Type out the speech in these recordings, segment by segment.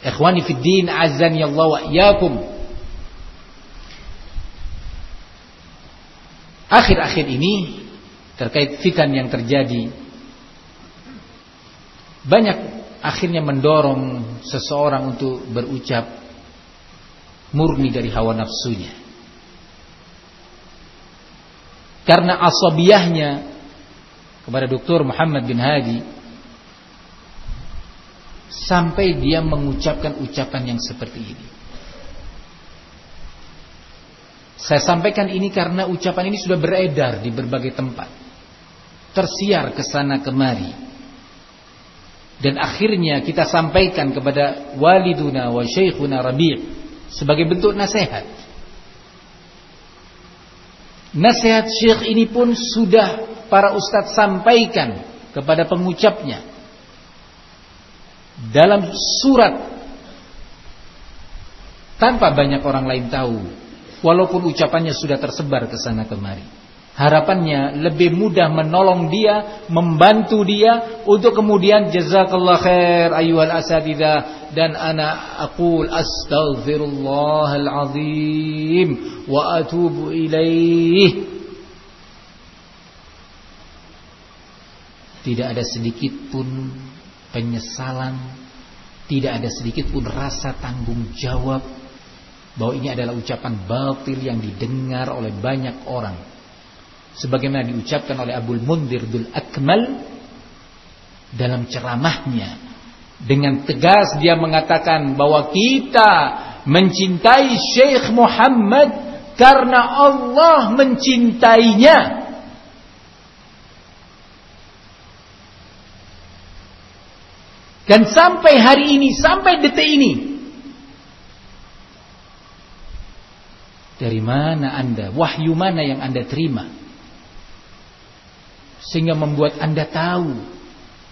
Ikhwani fid din azani Allah wa iyyakum. Akhir-akhir ini terkait fitan yang terjadi banyak akhirnya mendorong seseorang untuk berucap murni dari hawa nafsunya. Karena asabiyahnya kepada Dr. Muhammad bin Hadi sampai dia mengucapkan ucapan yang seperti ini. Saya sampaikan ini karena ucapan ini sudah beredar di berbagai tempat. Tersiar ke sana kemari. Dan akhirnya kita sampaikan kepada waliduna wa syekhuna Rabi' sebagai bentuk nasihat. Nasihat syekh ini pun sudah para ustadz sampaikan kepada pengucapnya dalam surat tanpa banyak orang lain tahu walaupun ucapannya sudah tersebar ke sana kemari. Harapannya lebih mudah menolong dia membantu dia untuk kemudian jazakallah khair ayyuhal asatidah dan ana aqul astaghfirullahal azim wa atubu ilaih tidak ada sedikit pun penyesalan, tidak ada sedikit pun rasa tanggung jawab bahwa ini adalah ucapan batil yang didengar oleh banyak orang. Sebagaimana diucapkan oleh Abdul Mundir Dul Akmal dalam ceramahnya dengan tegas dia mengatakan bahwa kita mencintai Syekh Muhammad karena Allah mencintainya. Dan sampai hari ini, sampai detik ini. Dari mana anda, wahyu mana yang anda terima? Sehingga membuat anda tahu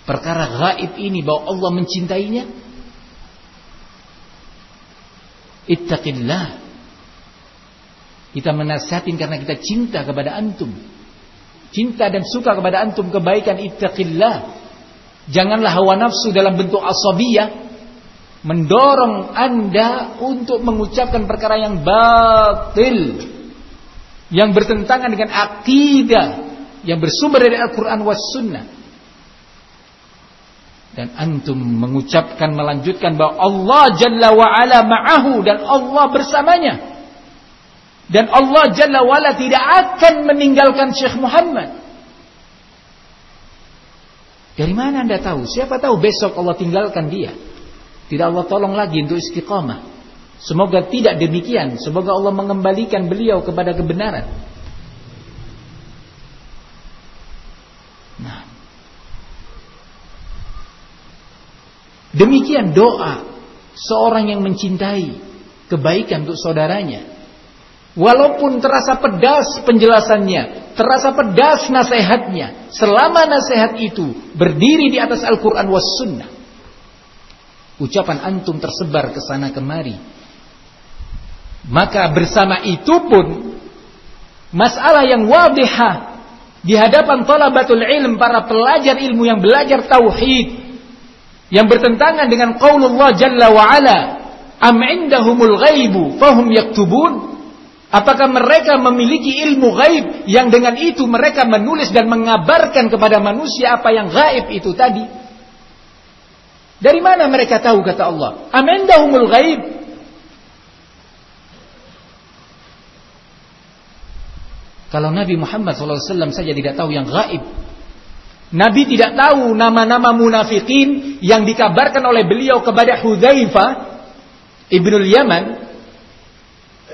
perkara gaib ini bahwa Allah mencintainya. Ittaqillah. Kita menasihatin karena kita cinta kepada antum. Cinta dan suka kepada antum kebaikan ittaqillah. Janganlah hawa nafsu dalam bentuk asabiyah mendorong Anda untuk mengucapkan perkara yang batil yang bertentangan dengan akidah yang bersumber dari Al-Qur'an was sunnah. Dan antum mengucapkan melanjutkan bahwa Allah Jalla wa ala ma'ahu dan Allah bersamanya. Dan Allah Jalla wa ala tidak akan meninggalkan Syekh Muhammad. Dari mana anda tahu? Siapa tahu besok Allah tinggalkan dia. Tidak Allah tolong lagi untuk istiqamah. Semoga tidak demikian. Semoga Allah mengembalikan beliau kepada kebenaran. Nah. Demikian doa seorang yang mencintai kebaikan untuk saudaranya. Walaupun terasa pedas penjelasannya, terasa pedas nasihatnya, selama nasihat itu berdiri di atas Al-Quran was sunnah. Ucapan antum tersebar ke sana kemari. Maka bersama itu pun masalah yang wadihah di hadapan talabatul ilm para pelajar ilmu yang belajar tauhid yang bertentangan dengan qaulullah jalla wa ala am indahumul ghaibu fahum yaktubun Apakah mereka memiliki ilmu gaib yang dengan itu mereka menulis dan mengabarkan kepada manusia apa yang gaib itu tadi? Dari mana mereka tahu kata Allah? Amendahumul gaib. Kalau Nabi Muhammad SAW saja tidak tahu yang gaib. Nabi tidak tahu nama-nama munafikin yang dikabarkan oleh beliau kepada Hudzaifah Ibnul Yaman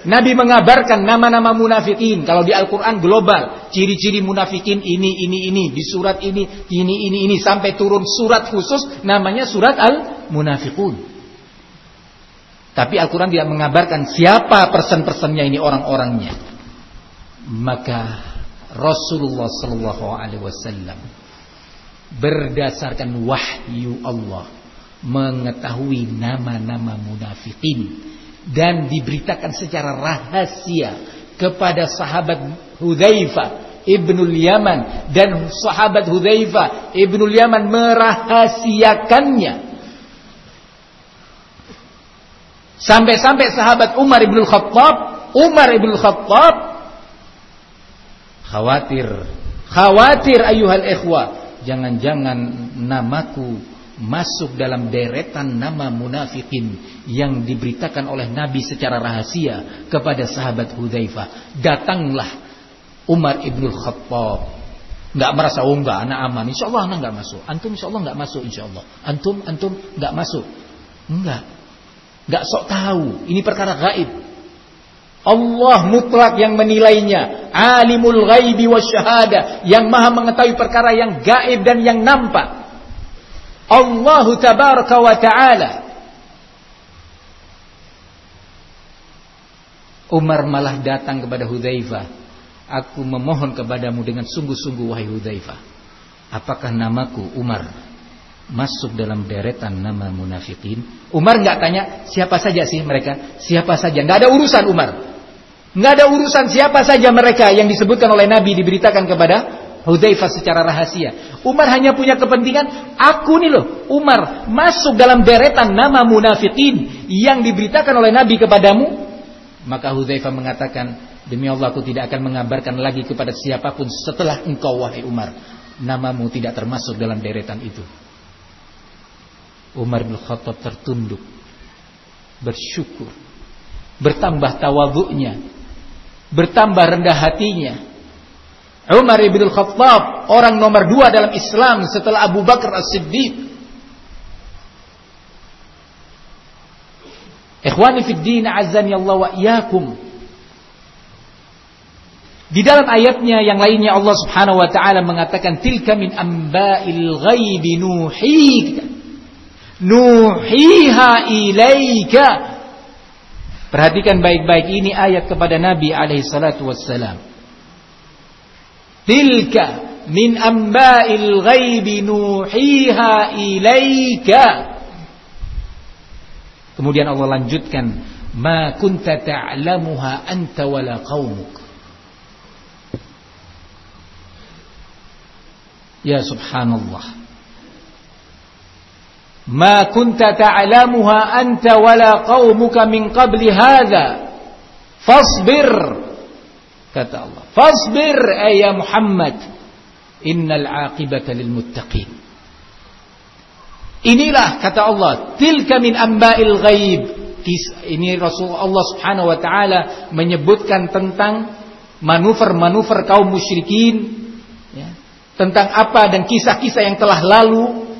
Nabi mengabarkan nama-nama munafikin. Kalau di Al-Quran global. Ciri-ciri munafikin ini, ini, ini. Di surat ini, ini, ini, ini. Sampai turun surat khusus. Namanya surat Al-Munafikun. Tapi Al-Quran tidak mengabarkan siapa persen-persennya ini orang-orangnya. Maka Rasulullah Wasallam berdasarkan wahyu Allah mengetahui nama-nama munafikin dan diberitakan secara rahasia kepada sahabat Hudzaifah Ibnul Yaman. Dan sahabat Hudzaifah Ibnul Yaman merahasiakannya. Sampai-sampai sahabat Umar ibn Khattab, Umar ibn Khattab khawatir, khawatir ayuhal ikhwa, jangan-jangan namaku masuk dalam deretan nama munafikin yang diberitakan oleh Nabi secara rahasia kepada sahabat Hudzaifah. Datanglah Umar ibn Khattab. Nggak merasa oh enggak anak aman. Insya Allah anak nggak masuk. Antum insya Allah nggak masuk insya Allah antum antum nggak masuk. Enggak nggak sok tahu. Ini perkara gaib. Allah mutlak yang menilainya. Alimul ghaibi wasyahada. Yang maha mengetahui perkara yang gaib dan yang nampak Allah tabaraka wa taala Umar malah datang kepada Hudzaifah Aku memohon kepadamu dengan sungguh-sungguh wahai Hudzaifah. Apakah namaku Umar masuk dalam deretan nama munafikin? Umar nggak tanya siapa saja sih mereka, siapa saja. Nggak ada urusan Umar. Nggak ada urusan siapa saja mereka yang disebutkan oleh Nabi diberitakan kepada Hudzaifah secara rahasia. Umar hanya punya kepentingan, aku nih loh, Umar masuk dalam deretan nama munafikin yang diberitakan oleh Nabi kepadamu. Maka Hudzaifah mengatakan, Demi Allah aku tidak akan mengabarkan lagi kepada siapa pun setelah engkau wahai Umar. Namamu tidak termasuk dalam deretan itu. Umar bin Khattab tertunduk. Bersyukur. Bertambah tawaduknya. Bertambah rendah hatinya. Umar bin Khattab orang nomor dua dalam Islam setelah Abu Bakar As-Siddiq. Ikhwani fid din azani Allah wa iyyakum. Di dalam ayatnya yang lainnya Allah Subhanahu wa taala mengatakan tilka min amba'il ghaibi nuhika nuhiha ilaika. Perhatikan baik-baik ini ayat kepada Nabi alaihi salatu wassalam. Tilka min amba'il ghaibi nuhiha ilaika. Kemudian Allah lanjutkan ma kunta ta'lamuha anta wala qaumuk. Ya subhanallah. Ma kunta ta'lamuha anta wala qaumuka min qabli hadha. Fasbir. Kata Allah. Fasbir ay ya Muhammad. Innal aqibata lil muttaqin. Inilah kata Allah, tilka min amba'il ghaib. Ini Rasulullah Subhanahu wa taala menyebutkan tentang manuver-manuver kaum musyrikin tentang apa dan kisah-kisah yang telah lalu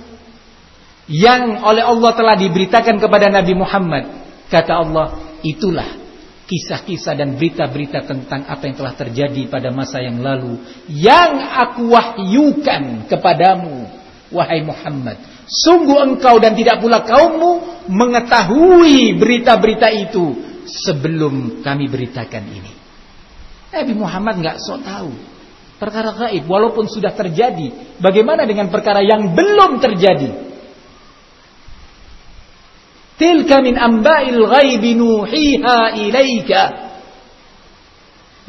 yang oleh Allah telah diberitakan kepada Nabi Muhammad. Kata Allah, itulah kisah-kisah dan berita-berita tentang apa yang telah terjadi pada masa yang lalu yang aku wahyukan kepadamu wahai Muhammad. Sungguh engkau dan tidak pula kaummu mengetahui berita-berita itu sebelum kami beritakan ini. Nabi Muhammad nggak sok tahu Perkara gaib walaupun sudah terjadi. Bagaimana dengan perkara yang belum terjadi? Tilka min amba'il ghaibi nuhiha ilaika.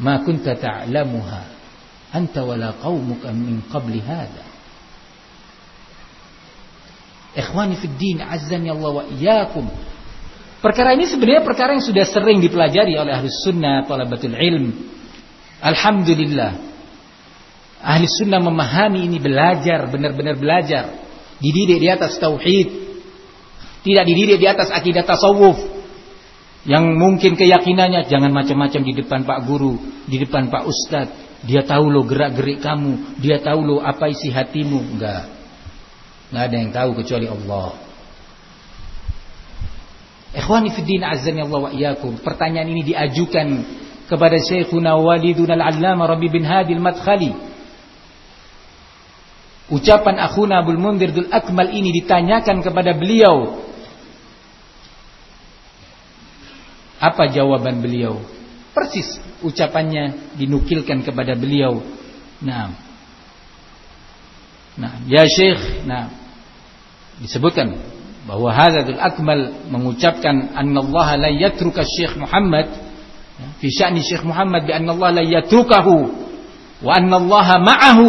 Ma kunta ta'lamuha anta wala qaumuka min qabli hadha. Ikhwani fid din azzani Allah wa iyyakum. Perkara ini sebenarnya perkara yang sudah sering dipelajari oleh ahli sunnah, talabatul ilm. Alhamdulillah. Ahli sunnah memahami ini belajar, benar-benar belajar. Dididik di atas tauhid. Tidak dididik di atas akidah tasawuf. Yang mungkin keyakinannya jangan macam-macam di depan Pak Guru, di depan Pak Ustadz. Dia tahu lo gerak-gerik kamu, dia tahu lo apa isi hatimu. Enggak. Enggak ada yang tahu kecuali Allah. Ikhwani fiddin azan Allah wa iyyakum. Pertanyaan ini diajukan kepada Syekhuna Walidun Al-Allama Rabi bin Hadi Al-Madkhali Ucapan akhuna Abdul Mundir Dul Akmal ini ditanyakan kepada beliau. Apa jawaban beliau? Persis ucapannya dinukilkan kepada beliau. Nah. Nah, ya Syekh, nah disebutkan bahwa Hadzal Akmal mengucapkan annallaha la yatruka Syekh Muhammad ya, fi sya'ni Syekh Muhammad bi annallaha la yatrukahu wa annallaha ma'ahu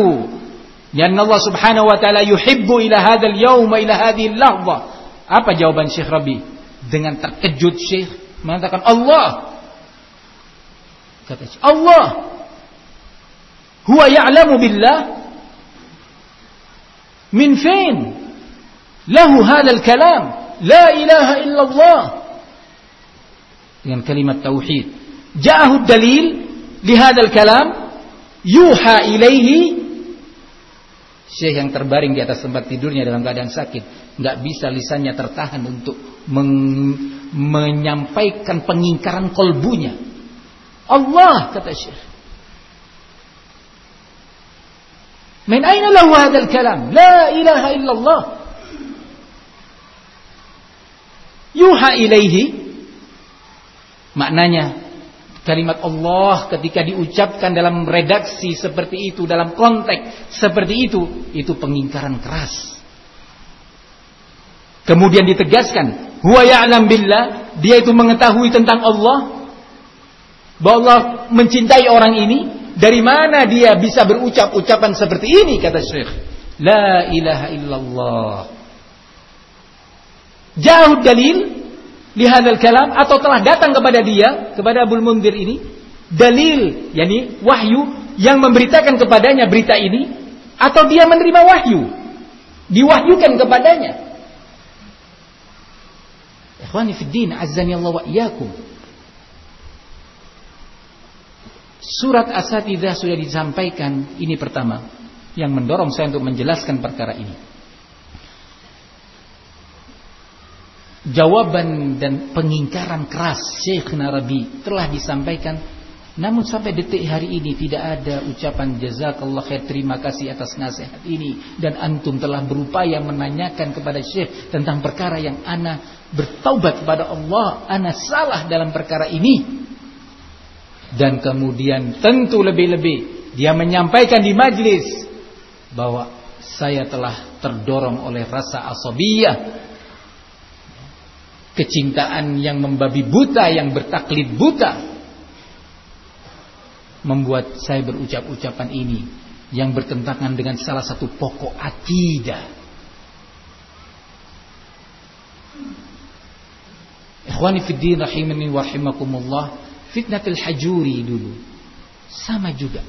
Allah Subhanahu wa taala yuhibbu ila hadzal yaum ila hadhihi lahza. Apa jawaban Syekh Rabi? Dengan terkejut Syekh mengatakan Allah. Kata Allah. Huwa ya'lamu billah min fin lahu hadzal kalam la ilaha illallah dengan kalimat tauhid ja'ahu dalil li hadzal kalam yuha ilaihi Syekh yang terbaring di atas tempat tidurnya dalam keadaan sakit, nggak bisa lisannya tertahan untuk menyampaikan pengingkaran kolbunya. Allah kata Syekh. Min aina lahu hadzal kalam? La ilaha illallah. Yuha ilaihi maknanya Kalimat Allah ketika diucapkan dalam redaksi seperti itu, dalam konteks seperti itu, itu pengingkaran keras. Kemudian ditegaskan, huwa ya'lam billah, dia itu mengetahui tentang Allah, bahwa Allah mencintai orang ini, dari mana dia bisa berucap ucapan seperti ini kata Syekh. La ilaha illallah. Jauh dalil lihadal kalam atau telah datang kepada dia kepada Abul Mundir ini dalil yakni wahyu yang memberitakan kepadanya berita ini atau dia menerima wahyu diwahyukan kepadanya. Ikhwani fi din azzani Allah wa iyyakum. Surat As-Satidah sudah disampaikan ini pertama yang mendorong saya untuk menjelaskan perkara ini jawaban dan pengingkaran keras Syekh Narabi telah disampaikan. Namun sampai detik hari ini tidak ada ucapan jazakallah khair terima kasih atas nasihat ini. Dan antum telah berupaya menanyakan kepada Syekh tentang perkara yang ana bertaubat kepada Allah ana salah dalam perkara ini. Dan kemudian tentu lebih-lebih dia menyampaikan di majlis bahwa saya telah terdorong oleh rasa asabiyah kecintaan yang membabi buta, yang bertaklid buta membuat saya berucap ucapan ini yang bertentangan dengan salah satu pokok akidah. Ikhwani fiddin rahimani wa rahimakumullah, fitnatul hajuri dulu sama juga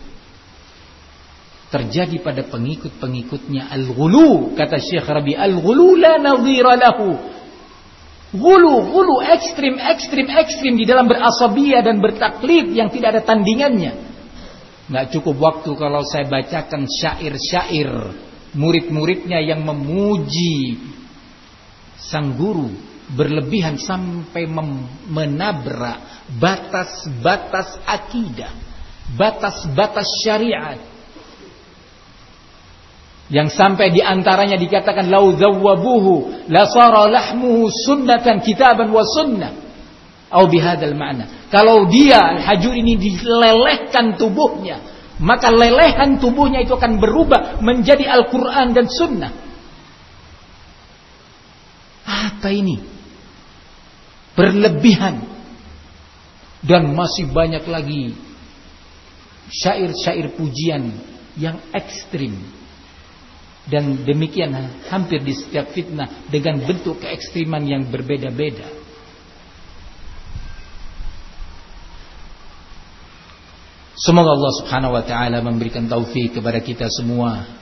terjadi pada pengikut-pengikutnya al-ghulu kata Syekh Rabi al-ghulu la nadhira lahu Gulu, gulu, ekstrim, ekstrim, ekstrim di dalam berasabiyah dan bertaklid yang tidak ada tandingannya. Nggak cukup waktu kalau saya bacakan syair-syair murid-muridnya yang memuji sang guru berlebihan sampai menabrak batas-batas akidah, batas-batas syariat yang sampai di antaranya dikatakan lau zawwabuhu la sara lahmuhu sunnatan kitaban wa sunnah. Atau bihadal makna kalau dia hajur ini dilelehkan tubuhnya maka lelehan tubuhnya itu akan berubah menjadi Al-Quran dan Sunnah. Apa ini? Berlebihan. Dan masih banyak lagi syair-syair pujian yang ekstrim dan demikian hampir di setiap fitnah dengan bentuk keekstriman yang berbeda-beda. Semoga Allah Subhanahu wa taala memberikan taufik kepada kita semua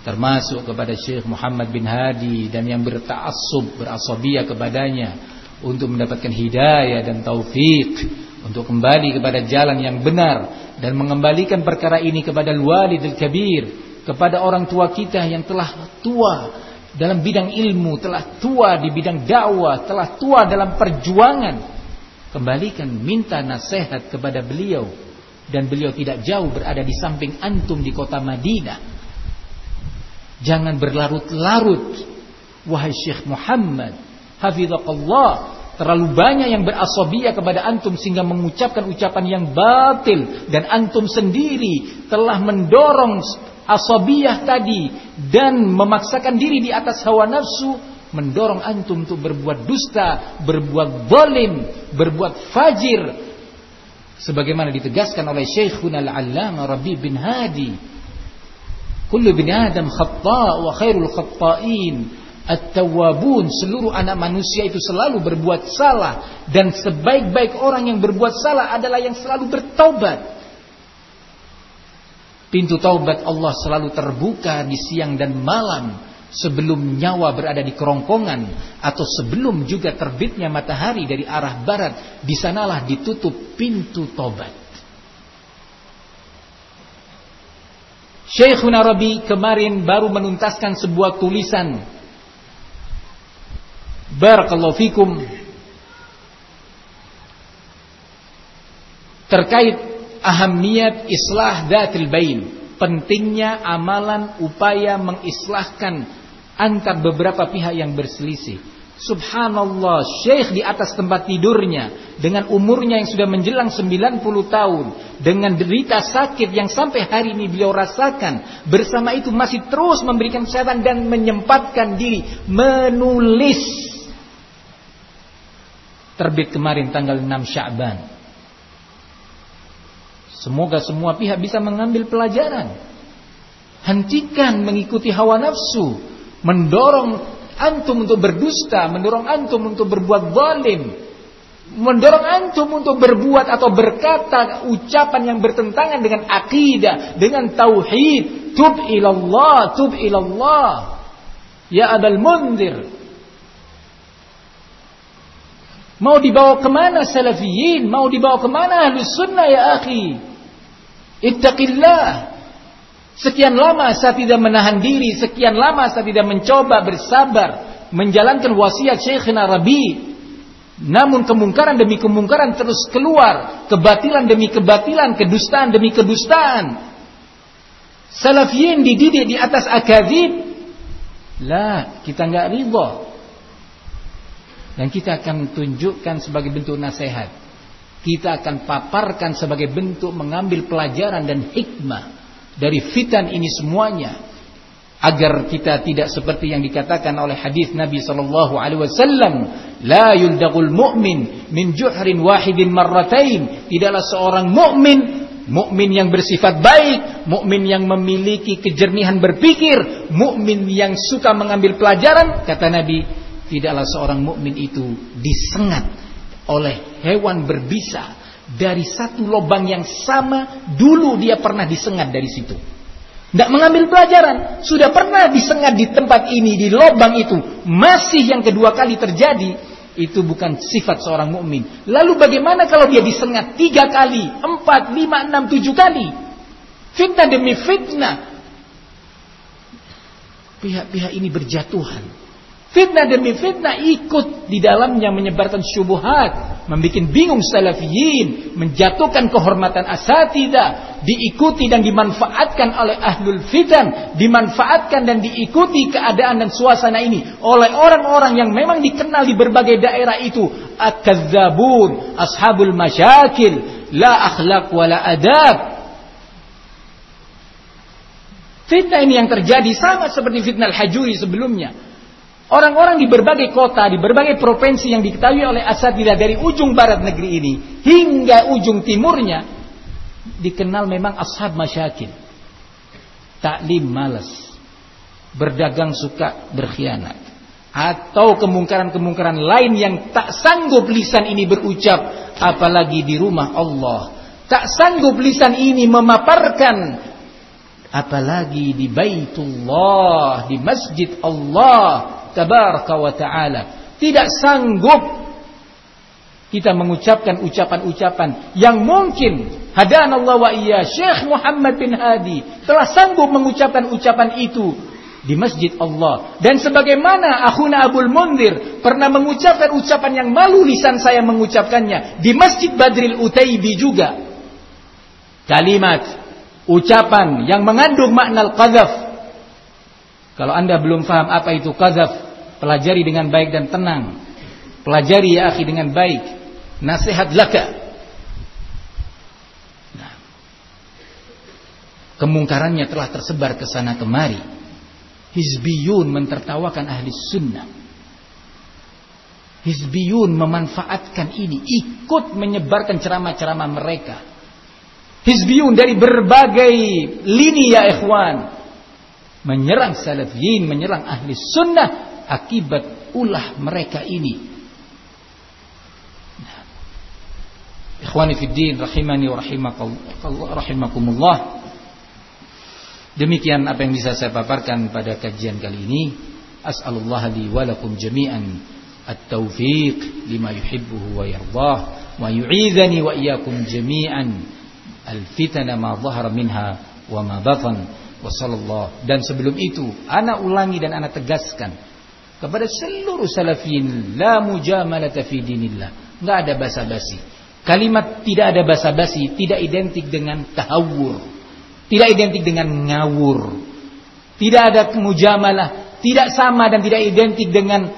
termasuk kepada Syekh Muhammad bin Hadi dan yang bertaassub berasabiyah kepadanya untuk mendapatkan hidayah dan taufik untuk kembali kepada jalan yang benar dan mengembalikan perkara ini kepada al-walidil kabir kepada orang tua kita yang telah tua dalam bidang ilmu, telah tua di bidang dakwah, telah tua dalam perjuangan. Kembalikan minta nasihat kepada beliau dan beliau tidak jauh berada di samping antum di kota Madinah. Jangan berlarut-larut wahai Syekh Muhammad, hafizaqallah Terlalu banyak yang berasobia kepada antum sehingga mengucapkan ucapan yang batil dan antum sendiri telah mendorong asabiyah tadi dan memaksakan diri di atas hawa nafsu mendorong antum untuk berbuat dusta, berbuat zalim, berbuat fajir. Sebagaimana ditegaskan oleh Syekhun Al-Allamah Rabi bin Hadi. Kullu bin Adam khata' wa khairul khata'in At-tawwabun seluruh anak manusia itu selalu berbuat salah. Dan sebaik-baik orang yang berbuat salah adalah yang selalu bertaubat. Pintu taubat Allah selalu terbuka di siang dan malam sebelum nyawa berada di kerongkongan atau sebelum juga terbitnya matahari dari arah barat. Di sanalah ditutup pintu taubat. Syekhuna Rabi kemarin baru menuntaskan sebuah tulisan Barakallahu fikum terkait ahamiyat islah datil bain. Pentingnya amalan upaya mengislahkan antar beberapa pihak yang berselisih. Subhanallah Syekh di atas tempat tidurnya Dengan umurnya yang sudah menjelang 90 tahun Dengan derita sakit yang sampai hari ini beliau rasakan Bersama itu masih terus memberikan kesehatan dan menyempatkan diri Menulis. Terbit kemarin tanggal 6 Sya'ban. Semoga semua pihak bisa mengambil pelajaran. Hentikan mengikuti hawa nafsu, mendorong antum untuk berdusta, mendorong antum untuk berbuat zalim, mendorong antum untuk berbuat atau berkata ucapan yang bertentangan dengan akidah, dengan tauhid. Tub ilallah, tub ilallah. Ya Abul Mundir, Mau dibawa ke mana salafiyin? Mau dibawa ke mana ahli sunnah ya akhi? Ittaqillah. Sekian lama saya tidak menahan diri. Sekian lama saya tidak mencoba bersabar. Menjalankan wasiat Syekhina Rabi. Namun kemungkaran demi kemungkaran terus keluar. Kebatilan demi kebatilan. Kedustaan demi kedustaan. Salafiyin dididik di atas akadib. Lah, kita nggak ridho. Dan kita akan tunjukkan sebagai bentuk nasihat. Kita akan paparkan sebagai bentuk mengambil pelajaran dan hikmah dari fitan ini semuanya agar kita tidak seperti yang dikatakan oleh hadis Nabi sallallahu alaihi wasallam la yuldagul mu'min min juhrin wahidin marratain tidaklah seorang mukmin mukmin yang bersifat baik mukmin yang memiliki kejernihan berpikir mukmin yang suka mengambil pelajaran kata Nabi tidaklah seorang mukmin itu disengat oleh hewan berbisa dari satu lubang yang sama dulu dia pernah disengat dari situ. Tidak mengambil pelajaran, sudah pernah disengat di tempat ini di lubang itu, masih yang kedua kali terjadi, itu bukan sifat seorang mukmin. Lalu bagaimana kalau dia disengat tiga kali, empat, lima, enam, tujuh kali? Fitnah demi fitnah. Pihak-pihak ini berjatuhan Fitnah demi fitnah ikut di dalamnya menyebarkan syubuhat, membuat bingung salafiyin, menjatuhkan kehormatan asatidah, diikuti dan dimanfaatkan oleh ahlul fitan, dimanfaatkan dan diikuti keadaan dan suasana ini oleh orang-orang yang memang dikenal di berbagai daerah itu, at-kadzabun, ashabul masyakil, la akhlak wala adab. Fitnah ini yang terjadi sama seperti fitnah al-hajuri sebelumnya Orang-orang di berbagai kota, di berbagai provinsi yang diketahui oleh asatidah dari ujung barat negeri ini hingga ujung timurnya dikenal memang ashab masyakil. Taklim malas. Berdagang suka berkhianat. Atau kemungkaran-kemungkaran lain yang tak sanggup lisan ini berucap apalagi di rumah Allah. Tak sanggup lisan ini memaparkan apalagi di Baitullah, di Masjid Allah tabaraka wa taala. Tidak sanggup kita mengucapkan ucapan-ucapan yang mungkin. Hadan Allah wa iya Syekh Muhammad bin Hadi telah sanggup mengucapkan ucapan itu di masjid Allah. Dan sebagaimana akhuna Abul Mundir pernah mengucapkan ucapan yang malu lisan saya mengucapkannya di Masjid Badril Utaibi juga. Kalimat ucapan yang mengandung makna al-qadzaf kalau anda belum paham apa itu qazaf, pelajari dengan baik dan tenang. Pelajari ya akhi dengan baik. Nasihat laka. Nah. Kemungkarannya telah tersebar ke sana kemari. Hizbiyun mentertawakan ahli sunnah. Hizbiyun memanfaatkan ini, ikut menyebarkan ceramah-ceramah mereka. Hizbiyun dari berbagai lini ya ikhwan menyerang salafiyin, menyerang ahli sunnah akibat ulah mereka ini. Nah. Ikhwani fid din rahimani wa rahimakumullah. Demikian apa yang bisa saya paparkan pada kajian kali ini. As'alullah li wa lakum jami'an at-taufiq lima yuhibbuhu wa yardah wa yu'idhani wa iyyakum jami'an al-fitana ma dhahara minha wa ma batan wa sallallahu dan sebelum itu ana ulangi dan ana tegaskan kepada seluruh salafin la mujamalata fi dinillah. Enggak ada basa-basi. Kalimat tidak ada basa-basi tidak identik dengan tahawur. Tidak identik dengan ngawur. Tidak ada mujamalah tidak sama dan tidak identik dengan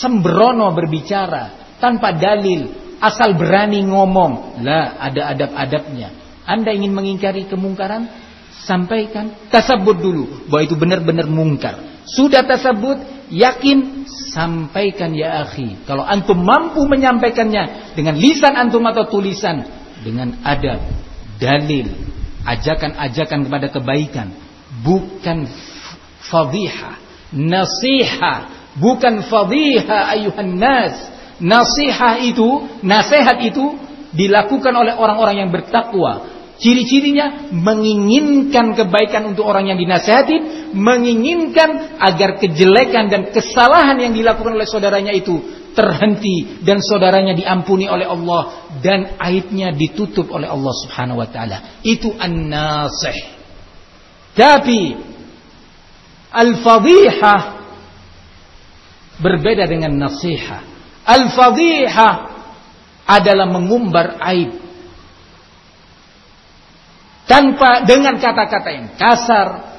sembrono berbicara tanpa dalil asal berani ngomong. Lah ada adab-adabnya. Anda ingin mengingkari kemungkaran sampaikan tasabut dulu bahwa itu benar-benar mungkar. Sudah tasabut yakin sampaikan ya akhi. Kalau antum mampu menyampaikannya dengan lisan antum atau tulisan dengan adab dalil ajakan-ajakan kepada kebaikan bukan fadhiha nasiha bukan fadhiha ayuhan nas. Nasihat itu, nasihat itu dilakukan oleh orang-orang yang bertakwa. Ciri-cirinya menginginkan kebaikan untuk orang yang dinasehati, menginginkan agar kejelekan dan kesalahan yang dilakukan oleh saudaranya itu terhenti dan saudaranya diampuni oleh Allah dan aibnya ditutup oleh Allah Subhanahu wa taala. Itu an-nasih. Tapi al-fadhihah berbeda dengan nasihat. Al-fadhihah adalah mengumbar aib. Tanpa dengan kata-kata yang kasar.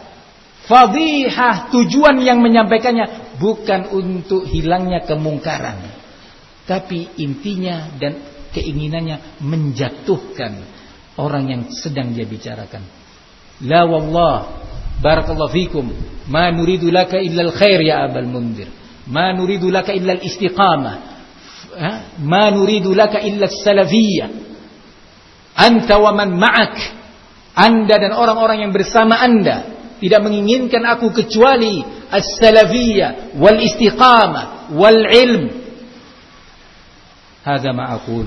Fadhihah tujuan yang menyampaikannya bukan untuk hilangnya kemungkaran. Tapi intinya dan keinginannya menjatuhkan orang yang sedang dia bicarakan. La wallah barakallahu fikum ma nuridu laka illa al-khair ya abal mundir. Ma nuridu laka illa al-istiqamah ma nuridu laka illa salafiyah anta wa man ma'ak anda dan orang-orang yang bersama anda tidak menginginkan aku kecuali as-salafiyah wal istiqamah wal ilm hadza ma aqul.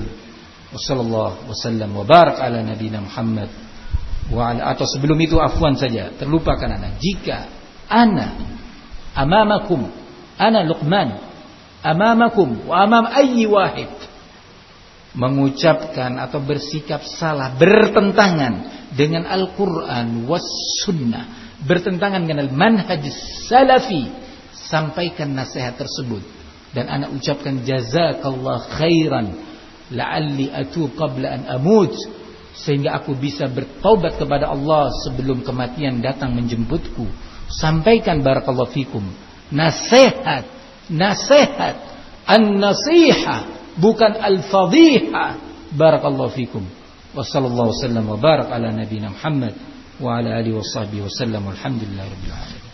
Wa sallallahu wasallam wa barak ala nabiyina Muhammad. Wa ala atau sebelum itu afwan saja terlupakan ana. Jika ana amamakum ana Luqman amamakum wa amam ayyi wahid mengucapkan atau bersikap salah bertentangan dengan Al-Qur'an was sunnah bertentangan dengan manhaj salafi sampaikan nasihat tersebut. Dan anak ucapkan jazakallah khairan la'alli atu qabla an amut sehingga aku bisa bertaubat kepada Allah sebelum kematian datang menjemputku. Sampaikan barakallahu fikum nasihat nasihat an-nasiha bukan al-fadhiha barakallahu fikum wa sallallahu wasallam wa barak ala nabiyina Muhammad wa ala alihi wa sahbihi wasallam walhamdulillahi rabbil alamin